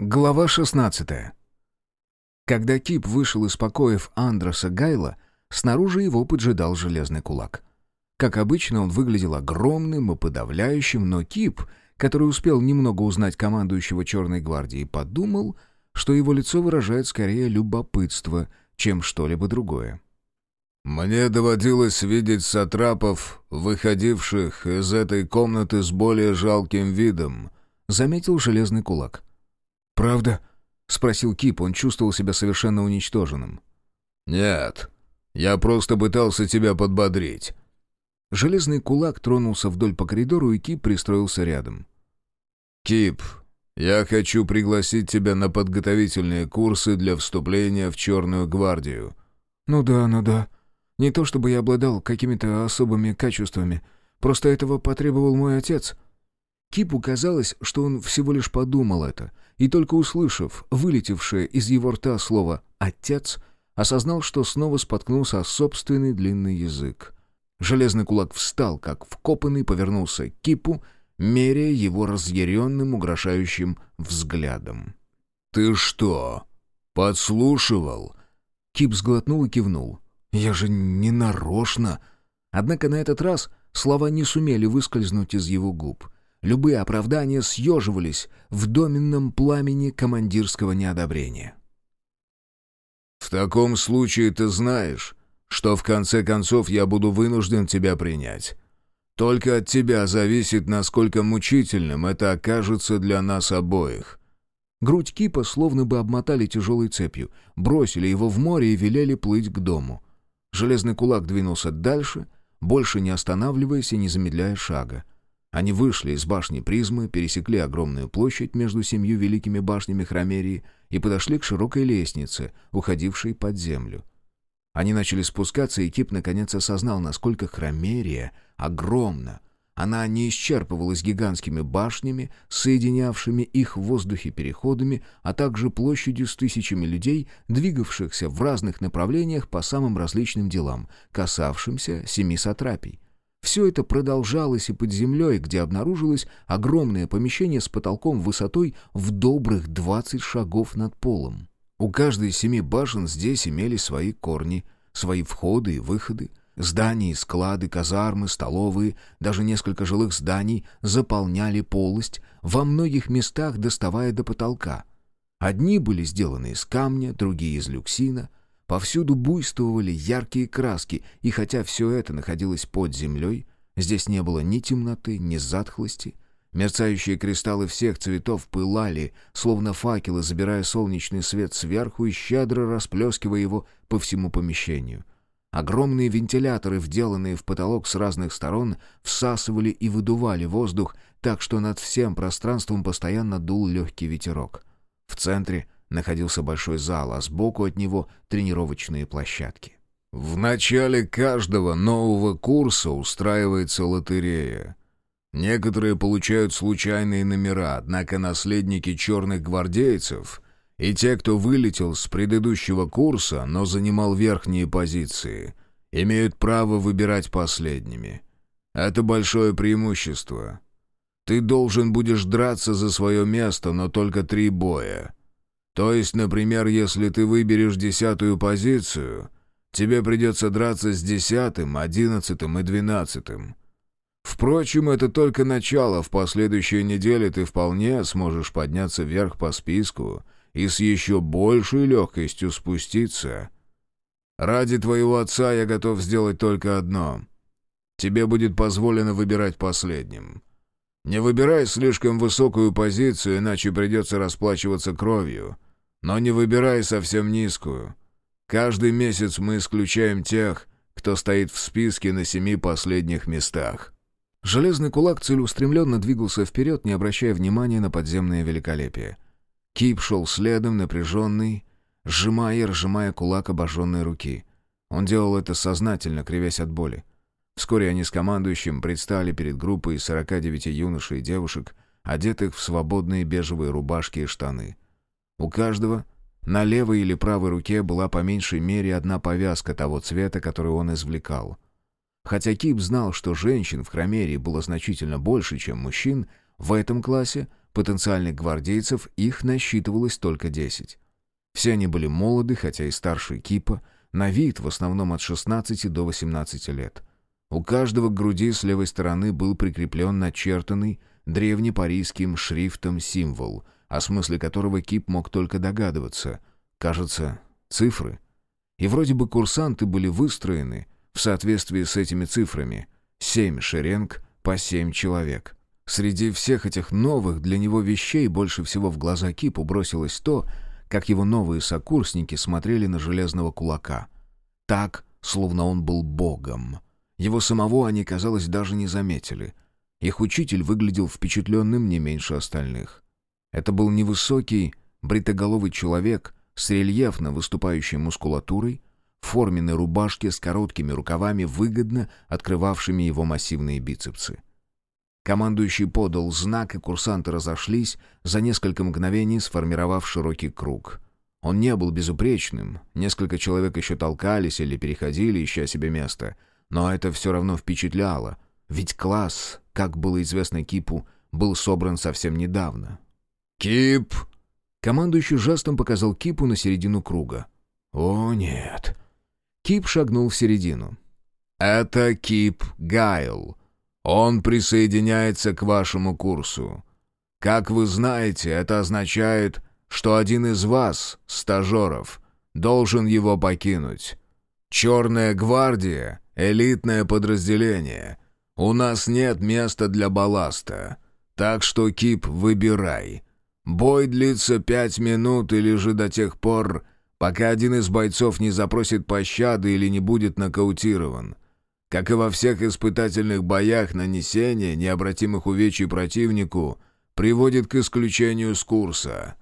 Глава 16 Когда Кип вышел из покоев Андроса Гайла, снаружи его поджидал железный кулак. Как обычно, он выглядел огромным и подавляющим, но Кип, который успел немного узнать командующего Черной гвардии, подумал, что его лицо выражает скорее любопытство, чем что-либо другое. «Мне доводилось видеть сатрапов, выходивших из этой комнаты с более жалким видом», — заметил железный кулак. «Правда?» — спросил Кип, он чувствовал себя совершенно уничтоженным. «Нет, я просто пытался тебя подбодрить». Железный кулак тронулся вдоль по коридору, и Кип пристроился рядом. «Кип, я хочу пригласить тебя на подготовительные курсы для вступления в Черную гвардию». «Ну да, ну да. Не то чтобы я обладал какими-то особыми качествами. Просто этого потребовал мой отец». Кипу казалось, что он всего лишь подумал это, и только услышав вылетевшее из его рта слово «отец», осознал, что снова споткнулся о собственный длинный язык. Железный кулак встал, как вкопанный, повернулся к Кипу, меряя его разъяренным, угрожающим взглядом. «Ты что, подслушивал?» Кип сглотнул и кивнул. «Я же не нарочно!» Однако на этот раз слова не сумели выскользнуть из его губ — Любые оправдания съеживались в доменном пламени командирского неодобрения. «В таком случае ты знаешь, что в конце концов я буду вынужден тебя принять. Только от тебя зависит, насколько мучительным это окажется для нас обоих». Грудь Кипа словно бы обмотали тяжелой цепью, бросили его в море и велели плыть к дому. Железный кулак двинулся дальше, больше не останавливаясь и не замедляя шага. Они вышли из башни призмы, пересекли огромную площадь между семью великими башнями Хромерии и подошли к широкой лестнице, уходившей под землю. Они начали спускаться, и Кип наконец осознал, насколько Хромерия огромна. Она не исчерпывалась гигантскими башнями, соединявшими их в воздухе переходами, а также площадью с тысячами людей, двигавшихся в разных направлениях по самым различным делам, касавшимся семи сатрапий. Все это продолжалось и под землей, где обнаружилось огромное помещение с потолком высотой в добрых 20 шагов над полом. У каждой из семи башен здесь имели свои корни, свои входы и выходы. Здания, склады, казармы, столовые, даже несколько жилых зданий заполняли полость, во многих местах доставая до потолка. Одни были сделаны из камня, другие из люксина — Повсюду буйствовали яркие краски, и хотя все это находилось под землей, здесь не было ни темноты, ни затхлости. Мерцающие кристаллы всех цветов пылали, словно факелы, забирая солнечный свет сверху и щедро расплескивая его по всему помещению. Огромные вентиляторы, вделанные в потолок с разных сторон, всасывали и выдували воздух, так что над всем пространством постоянно дул легкий ветерок. В центре — находился большой зал, а сбоку от него тренировочные площадки. «В начале каждого нового курса устраивается лотерея. Некоторые получают случайные номера, однако наследники черных гвардейцев и те, кто вылетел с предыдущего курса, но занимал верхние позиции, имеют право выбирать последними. Это большое преимущество. Ты должен будешь драться за свое место, но только три боя». То есть, например, если ты выберешь десятую позицию, тебе придется драться с десятым, одиннадцатым и двенадцатым. Впрочем, это только начало, в последующие недели ты вполне сможешь подняться вверх по списку и с еще большей легкостью спуститься. Ради твоего отца я готов сделать только одно. Тебе будет позволено выбирать последним. Не выбирай слишком высокую позицию, иначе придется расплачиваться кровью». Но не выбирай совсем низкую. Каждый месяц мы исключаем тех, кто стоит в списке на семи последних местах». Железный кулак целеустремленно двигался вперед, не обращая внимания на подземное великолепие. Кип шел следом, напряженный, сжимая и разжимая кулак обожженной руки. Он делал это сознательно, кривясь от боли. Вскоре они с командующим предстали перед группой из 49 юношей и девушек, одетых в свободные бежевые рубашки и штаны. У каждого на левой или правой руке была по меньшей мере одна повязка того цвета, который он извлекал. Хотя Кип знал, что женщин в Хромерии было значительно больше, чем мужчин, В этом классе потенциальных гвардейцев их насчитывалось только 10. Все они были молоды, хотя и старше Кипа, на вид в основном от 16 до 18 лет. У каждого к груди с левой стороны был прикреплен начертанный древнепарийским шрифтом символ, о смысле которого Кип мог только догадываться. Кажется, цифры. И вроде бы курсанты были выстроены в соответствии с этими цифрами. Семь шеренг по семь человек. Среди всех этих новых для него вещей больше всего в глаза Кипу бросилось то, как его новые сокурсники смотрели на железного кулака. Так, словно он был богом. Его самого они, казалось, даже не заметили. Их учитель выглядел впечатленным не меньше остальных. Это был невысокий, бритоголовый человек с рельефно выступающей мускулатурой, в форменной рубашке с короткими рукавами, выгодно открывавшими его массивные бицепсы. Командующий подал знак, и курсанты разошлись, за несколько мгновений сформировав широкий круг. Он не был безупречным, несколько человек еще толкались или переходили, ища себе место. Но это все равно впечатляло, ведь класс, как было известно Кипу, был собран совсем недавно. «Кип!» Командующий жестом показал Кипу на середину круга. «О, нет!» Кип шагнул в середину. «Это Кип Гайл», он присоединяется к вашему курсу. Как вы знаете, это означает, что один из вас, стажеров, должен его покинуть. Черная гвардия — элитное подразделение. У нас нет места для балласта. Так что, Кип, выбирай. Бой длится пять минут или же до тех пор, пока один из бойцов не запросит пощады или не будет нокаутирован. Как и во всех испытательных боях, нанесение необратимых увечий противнику приводит к исключению с курса.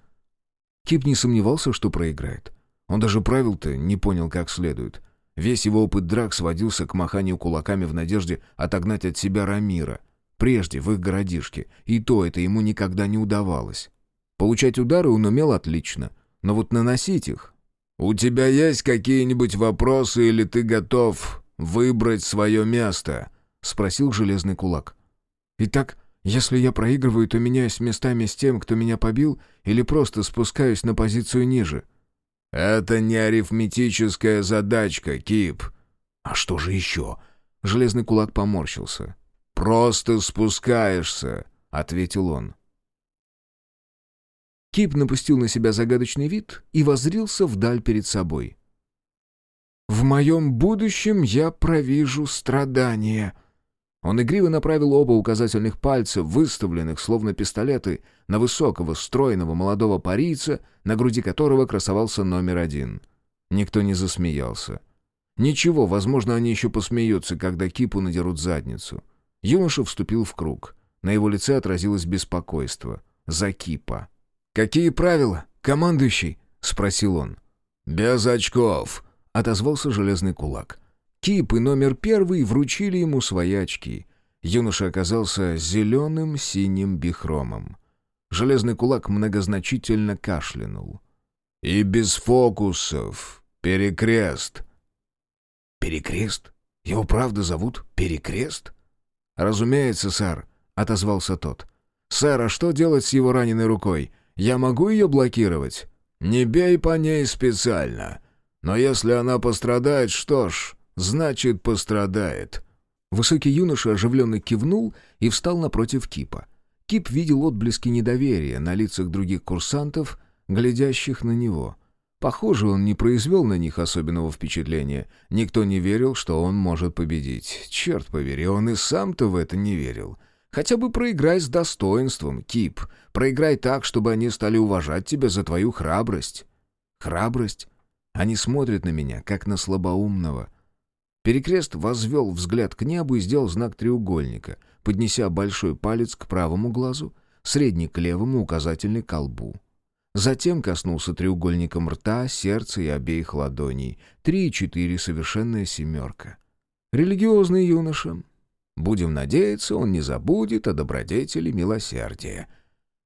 Кип не сомневался, что проиграет. Он даже правил-то не понял как следует. Весь его опыт драк сводился к маханию кулаками в надежде отогнать от себя Рамира. Прежде, в их городишке. И то это ему никогда не удавалось. Получать удары он умел отлично, но вот наносить их... «У тебя есть какие-нибудь вопросы или ты готов выбрать свое место?» — спросил железный кулак. «Итак, если я проигрываю, то меняюсь местами с тем, кто меня побил, или просто спускаюсь на позицию ниже?» «Это не арифметическая задачка, Кип». «А что же еще?» Железный кулак поморщился. «Просто спускаешься», — ответил он. Кип напустил на себя загадочный вид и возрился вдаль перед собой. В моем будущем я провижу страдания». Он игриво направил оба указательных пальца, выставленных словно пистолеты, на высокого, стройного молодого парийца, на груди которого красовался номер один. Никто не засмеялся. Ничего, возможно, они еще посмеются, когда Кипу надерут задницу. Юноша вступил в круг. На его лице отразилось беспокойство. За Кипа. «Какие правила, командующий?» — спросил он. «Без очков», — отозвался железный кулак. Кип и номер первый вручили ему свои очки. Юноша оказался зеленым синим бихромом. Железный кулак многозначительно кашлянул. «И без фокусов. Перекрест». «Перекрест? Его правда зовут Перекрест?» «Разумеется, сэр», — отозвался тот. «Сэр, а что делать с его раненой рукой? Я могу ее блокировать?» «Не бей по ней специально. Но если она пострадает, что ж, значит пострадает». Высокий юноша оживленно кивнул и встал напротив Кипа. Кип видел отблески недоверия на лицах других курсантов, глядящих на него. Похоже, он не произвел на них особенного впечатления. Никто не верил, что он может победить. Черт побери, он и сам-то в это не верил. Хотя бы проиграй с достоинством, Кип. Проиграй так, чтобы они стали уважать тебя за твою храбрость. Храбрость они смотрят на меня, как на слабоумного. Перекрест возвел взгляд к небу и сделал знак треугольника, поднеся большой палец к правому глазу, средний к левому, указательный к колбу. Затем коснулся треугольником рта, сердца и обеих ладоней. Три и четыре — совершенная семерка. Религиозный юноша. Будем надеяться, он не забудет о добродетели милосердия.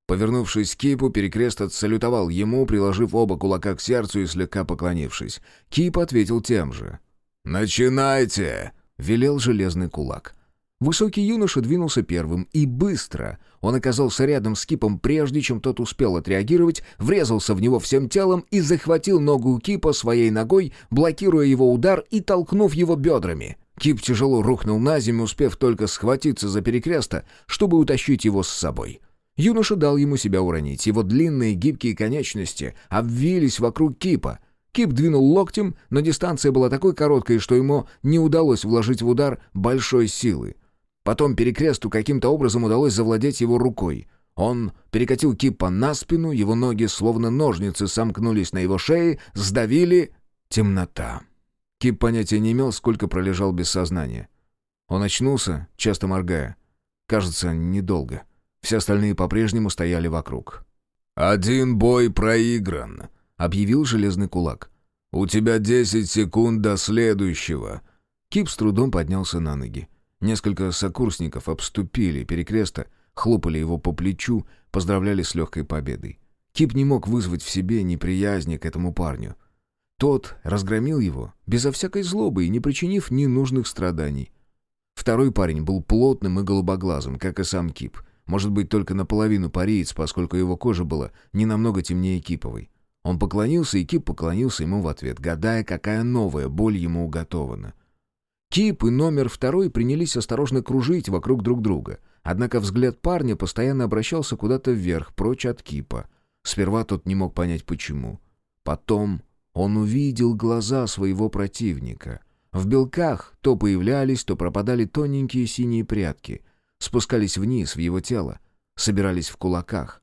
Повернувшись к Кипу, Перекрест отсалютовал ему, приложив оба кулака к сердцу и слегка поклонившись. Кип ответил тем же. «Начинайте!» — велел железный кулак. Высокий юноша двинулся первым, и быстро. Он оказался рядом с Кипом, прежде чем тот успел отреагировать, врезался в него всем телом и захватил ногу Кипа своей ногой, блокируя его удар и толкнув его бедрами. Кип тяжело рухнул на землю, успев только схватиться за перекреста, чтобы утащить его с собой. Юноша дал ему себя уронить. Его длинные гибкие конечности обвились вокруг Кипа. Кип двинул локтем, но дистанция была такой короткой, что ему не удалось вложить в удар большой силы. Потом перекресту каким-то образом удалось завладеть его рукой. Он перекатил Кипа на спину, его ноги, словно ножницы, сомкнулись на его шее, сдавили... Темнота. Кип понятия не имел, сколько пролежал без сознания. Он очнулся, часто моргая. Кажется, недолго. Все остальные по-прежнему стояли вокруг. «Один бой проигран», — объявил железный кулак. «У тебя десять секунд до следующего». Кип с трудом поднялся на ноги. Несколько сокурсников обступили перекреста, хлопали его по плечу, поздравляли с легкой победой. Кип не мог вызвать в себе неприязни к этому парню. Тот разгромил его, безо всякой злобы и не причинив ненужных страданий. Второй парень был плотным и голубоглазым, как и сам Кип. Может быть, только наполовину париец, поскольку его кожа была не намного темнее Киповой. Он поклонился, и Кип поклонился ему в ответ, гадая, какая новая боль ему уготована. Кип и номер второй принялись осторожно кружить вокруг друг друга. Однако взгляд парня постоянно обращался куда-то вверх, прочь от Кипа. Сперва тот не мог понять, почему. Потом он увидел глаза своего противника. В белках то появлялись, то пропадали тоненькие синие прядки. Спускались вниз в его тело, собирались в кулаках.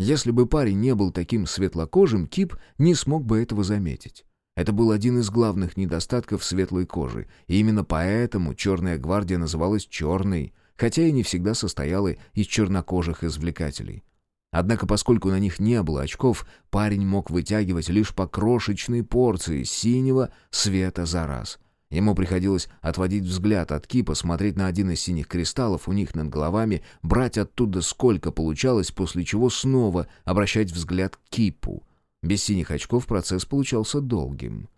Если бы парень не был таким светлокожим, Кип не смог бы этого заметить. Это был один из главных недостатков светлой кожи, и именно поэтому Черная гвардия называлась «черной», хотя и не всегда состояла из чернокожих извлекателей. Однако, поскольку на них не было очков, парень мог вытягивать лишь по крошечной порции синего света за раз. Ему приходилось отводить взгляд от кипа, смотреть на один из синих кристаллов у них над головами, брать оттуда сколько получалось, после чего снова обращать взгляд к кипу — без синих очков процесс получался долгим.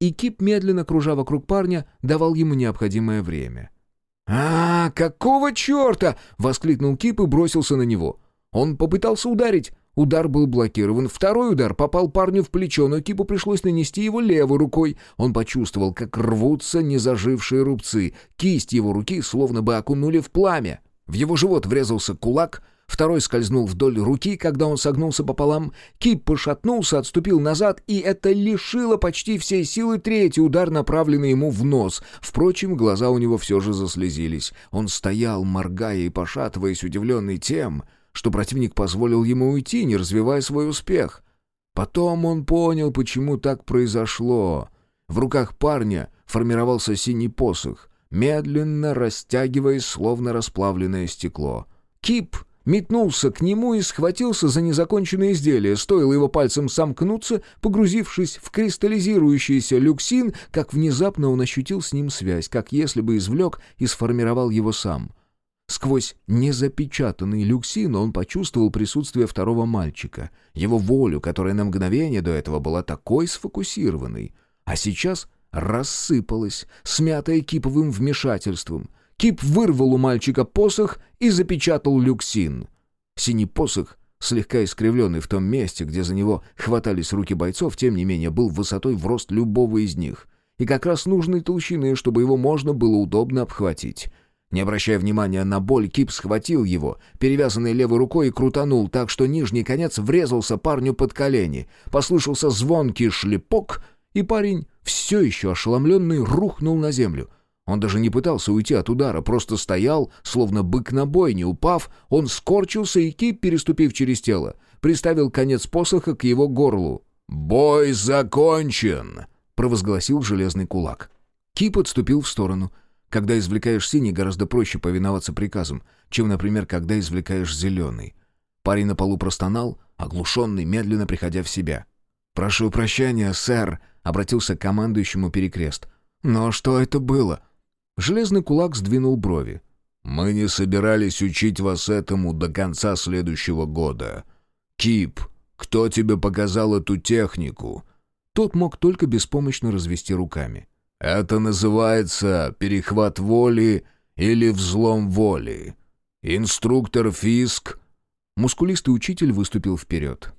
И Кип, медленно кружа вокруг парня, давал ему необходимое время. «А, какого черта!» — воскликнул Кип и бросился на него. Он попытался ударить. Удар был блокирован. Второй удар попал парню в плечо, но Кипу пришлось нанести его левой рукой. Он почувствовал, как рвутся незажившие рубцы. Кисть его руки словно бы окунули в пламя. В его живот врезался кулак — Второй скользнул вдоль руки, когда он согнулся пополам. Кип пошатнулся, отступил назад, и это лишило почти всей силы третий удар, направленный ему в нос. Впрочем, глаза у него все же заслезились. Он стоял, моргая и пошатываясь, удивленный тем, что противник позволил ему уйти, не развивая свой успех. Потом он понял, почему так произошло. В руках парня формировался синий посох, медленно растягиваясь, словно расплавленное стекло. Кип метнулся к нему и схватился за незаконченное изделие. Стоило его пальцем сомкнуться, погрузившись в кристаллизирующийся люксин, как внезапно он ощутил с ним связь, как если бы извлек и сформировал его сам. Сквозь незапечатанный люксин он почувствовал присутствие второго мальчика, его волю, которая на мгновение до этого была такой сфокусированной, а сейчас рассыпалась, смятая киповым вмешательством — Кип вырвал у мальчика посох и запечатал люксин. Синий посох, слегка искривленный в том месте, где за него хватались руки бойцов, тем не менее был высотой в рост любого из них. И как раз нужной толщины, чтобы его можно было удобно обхватить. Не обращая внимания на боль, Кип схватил его, перевязанной левой рукой, и крутанул так, что нижний конец врезался парню под колени. Послышался звонкий шлепок, и парень, все еще ошеломленный, рухнул на землю — он даже не пытался уйти от удара, просто стоял, словно бык на бойне. Упав, он скорчился и кип, переступив через тело, приставил конец посоха к его горлу. «Бой закончен!» — провозгласил железный кулак. Кип отступил в сторону. Когда извлекаешь синий, гораздо проще повиноваться приказам, чем, например, когда извлекаешь зеленый. Парень на полу простонал, оглушенный, медленно приходя в себя. «Прошу прощения, сэр», — обратился к командующему перекрест. «Но что это было?» Железный кулак сдвинул брови. «Мы не собирались учить вас этому до конца следующего года. Кип, кто тебе показал эту технику?» Тот мог только беспомощно развести руками. «Это называется перехват воли или взлом воли? Инструктор Фиск...» Мускулистый учитель выступил вперед.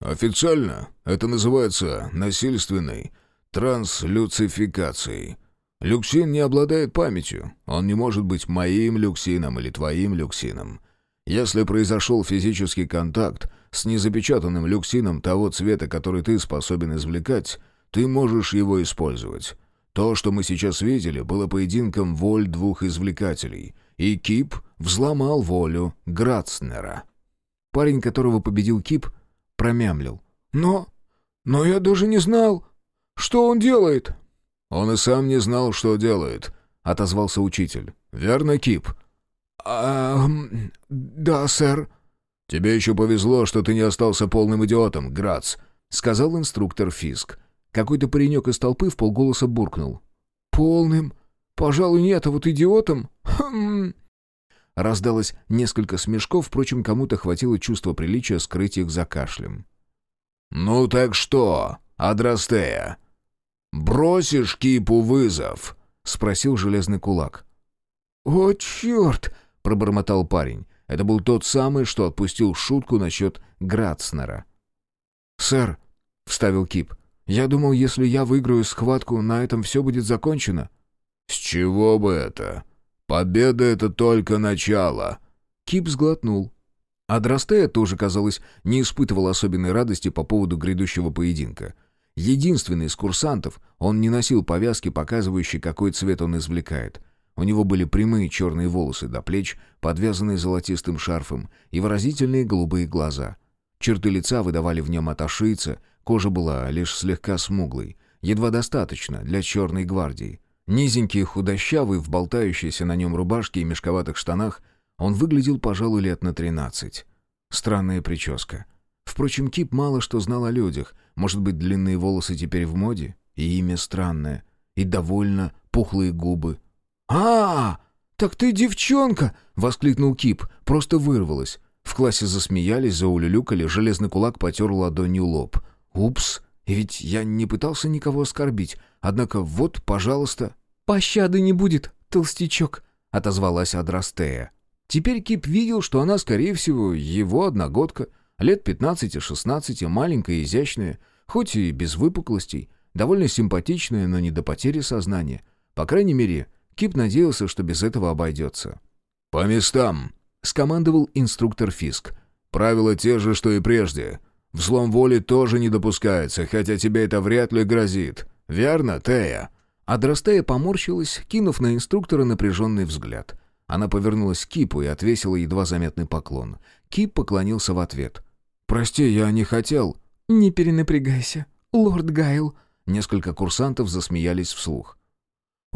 «Официально это называется насильственной транслюцификацией. Люксин не обладает памятью. Он не может быть моим люксином или твоим люксином. Если произошел физический контакт с незапечатанным люксином того цвета, который ты способен извлекать, ты можешь его использовать. То, что мы сейчас видели, было поединком воль двух извлекателей, и Кип взломал волю Грацнера. Парень, которого победил Кип, промямлил. «Но... но я даже не знал, что он делает». «Он и сам не знал, что делает», — отозвался учитель. «Верно, Кип?» «А... да, сэр». «Тебе еще повезло, что ты не остался полным идиотом, Грац», — сказал инструктор Фиск. Какой-то паренек из толпы в полголоса буркнул. «Полным? Пожалуй, нет, а вот идиотом? Хм...» Раздалось несколько смешков, впрочем, кому-то хватило чувства приличия скрыть их за кашлем. «Ну так что, Адрастея, бросишь Кипу вызов?» — спросил железный кулак. «О, черт!» — пробормотал парень. Это был тот самый, что отпустил шутку насчет Грацнера. «Сэр», — вставил Кип, — «я думал, если я выиграю схватку, на этом все будет закончено». «С чего бы это? Победа — это только начало». Кип сглотнул. А Драстея тоже, казалось, не испытывал особенной радости по поводу грядущего поединка. Единственный из курсантов, он не носил повязки, показывающей, какой цвет он извлекает. У него были прямые черные волосы до плеч, подвязанные золотистым шарфом, и выразительные голубые глаза. Черты лица выдавали в нем аташийца, кожа была лишь слегка смуглой, едва достаточно для черной гвардии. Низенький худощавый, в болтающейся на нем рубашке и мешковатых штанах, он выглядел, пожалуй, лет на тринадцать. Странная прическа. Впрочем, Кип мало что знал о людях. Может быть, длинные волосы теперь в моде? И имя странное. И довольно пухлые губы, «А, так ты девчонка!» — воскликнул Кип. Просто вырвалось. В классе засмеялись, заулюлюкали, железный кулак потер ладонью лоб. «Упс, и ведь я не пытался никого оскорбить. Однако вот, пожалуйста...» «Пощады не будет, толстячок», — отозвалась Адрастея. Теперь Кип видел, что она, скорее всего, его одногодка, лет 15-16, маленькая и изящная, хоть и без выпуклостей, довольно симпатичная, но не до потери сознания. По крайней мере, Кип надеялся, что без этого обойдется. «По местам!» — скомандовал инструктор Фиск. «Правила те же, что и прежде. Взлом воли тоже не допускается, хотя тебе это вряд ли грозит. Верно, Тея?» Адрастея поморщилась, кинув на инструктора напряженный взгляд. Она повернулась к Кипу и отвесила едва заметный поклон. Кип поклонился в ответ. «Прости, я не хотел». «Не перенапрягайся, лорд Гайл». Несколько курсантов засмеялись вслух.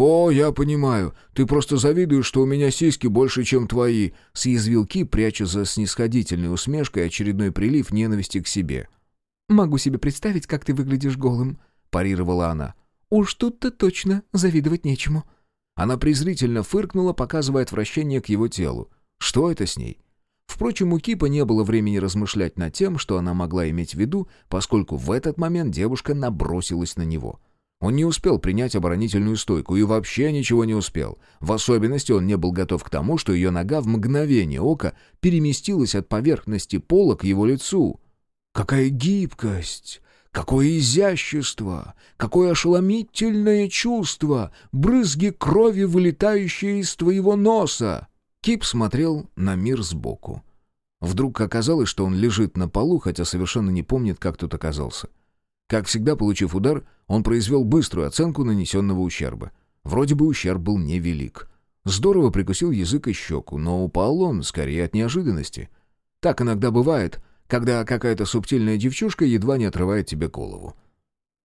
«О, я понимаю. Ты просто завидуешь, что у меня сиськи больше, чем твои», — съязвил Ки, пряча за снисходительной усмешкой очередной прилив ненависти к себе. «Могу себе представить, как ты выглядишь голым», — парировала она. «Уж тут-то точно завидовать нечему». Она презрительно фыркнула, показывая отвращение к его телу. Что это с ней? Впрочем, у Кипа не было времени размышлять над тем, что она могла иметь в виду, поскольку в этот момент девушка набросилась на него — он не успел принять оборонительную стойку и вообще ничего не успел. В особенности он не был готов к тому, что ее нога в мгновение ока переместилась от поверхности пола к его лицу. «Какая гибкость! Какое изящество! Какое ошеломительное чувство! Брызги крови, вылетающие из твоего носа!» Кип смотрел на мир сбоку. Вдруг оказалось, что он лежит на полу, хотя совершенно не помнит, как тут оказался. Как всегда, получив удар, он произвел быструю оценку нанесенного ущерба. Вроде бы ущерб был невелик. Здорово прикусил язык и щеку, но упал он скорее от неожиданности. Так иногда бывает, когда какая-то субтильная девчушка едва не отрывает тебе голову.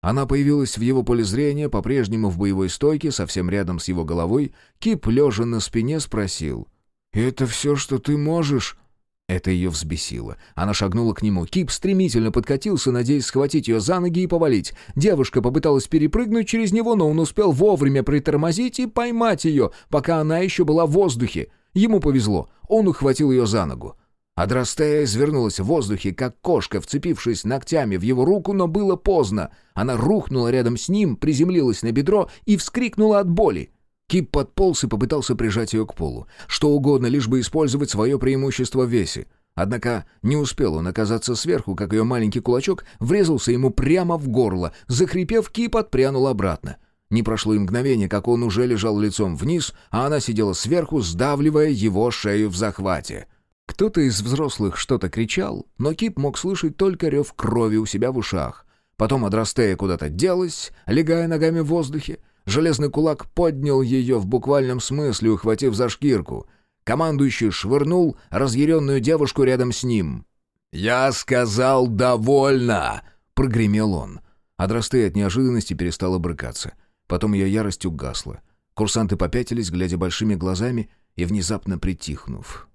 Она появилась в его поле зрения, по-прежнему в боевой стойке, совсем рядом с его головой. Кип, лежа на спине, спросил. «Это все, что ты можешь?» Это ее взбесило. Она шагнула к нему. Кип стремительно подкатился, надеясь схватить ее за ноги и повалить. Девушка попыталась перепрыгнуть через него, но он успел вовремя притормозить и поймать ее, пока она еще была в воздухе. Ему повезло. Он ухватил ее за ногу. Адрастея извернулась в воздухе, как кошка, вцепившись ногтями в его руку, но было поздно. Она рухнула рядом с ним, приземлилась на бедро и вскрикнула от боли. Кип подполз и попытался прижать ее к полу. Что угодно, лишь бы использовать свое преимущество в весе. Однако не успел он оказаться сверху, как ее маленький кулачок врезался ему прямо в горло. Захрипев, Кип отпрянул обратно. Не прошло и мгновение, как он уже лежал лицом вниз, а она сидела сверху, сдавливая его шею в захвате. Кто-то из взрослых что-то кричал, но Кип мог слышать только рев крови у себя в ушах. Потом Адрастея куда-то делась, легая ногами в воздухе. Железный кулак поднял ее в буквальном смысле, ухватив за шкирку. Командующий швырнул разъяренную девушку рядом с ним. «Я сказал «довольно!»» — прогремел он. Адрастея от неожиданности перестала брыкаться. Потом ее ярость угасла. Курсанты попятились, глядя большими глазами и внезапно притихнув.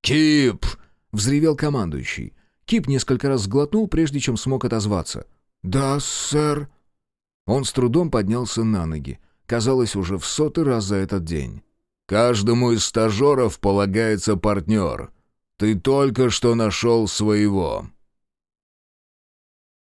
«Кип!» — взревел командующий. Кип несколько раз сглотнул, прежде чем смог отозваться. «Да, сэр». Он с трудом поднялся на ноги. Казалось, уже в сотый раз за этот день. «Каждому из стажеров полагается партнер. Ты только что нашел своего».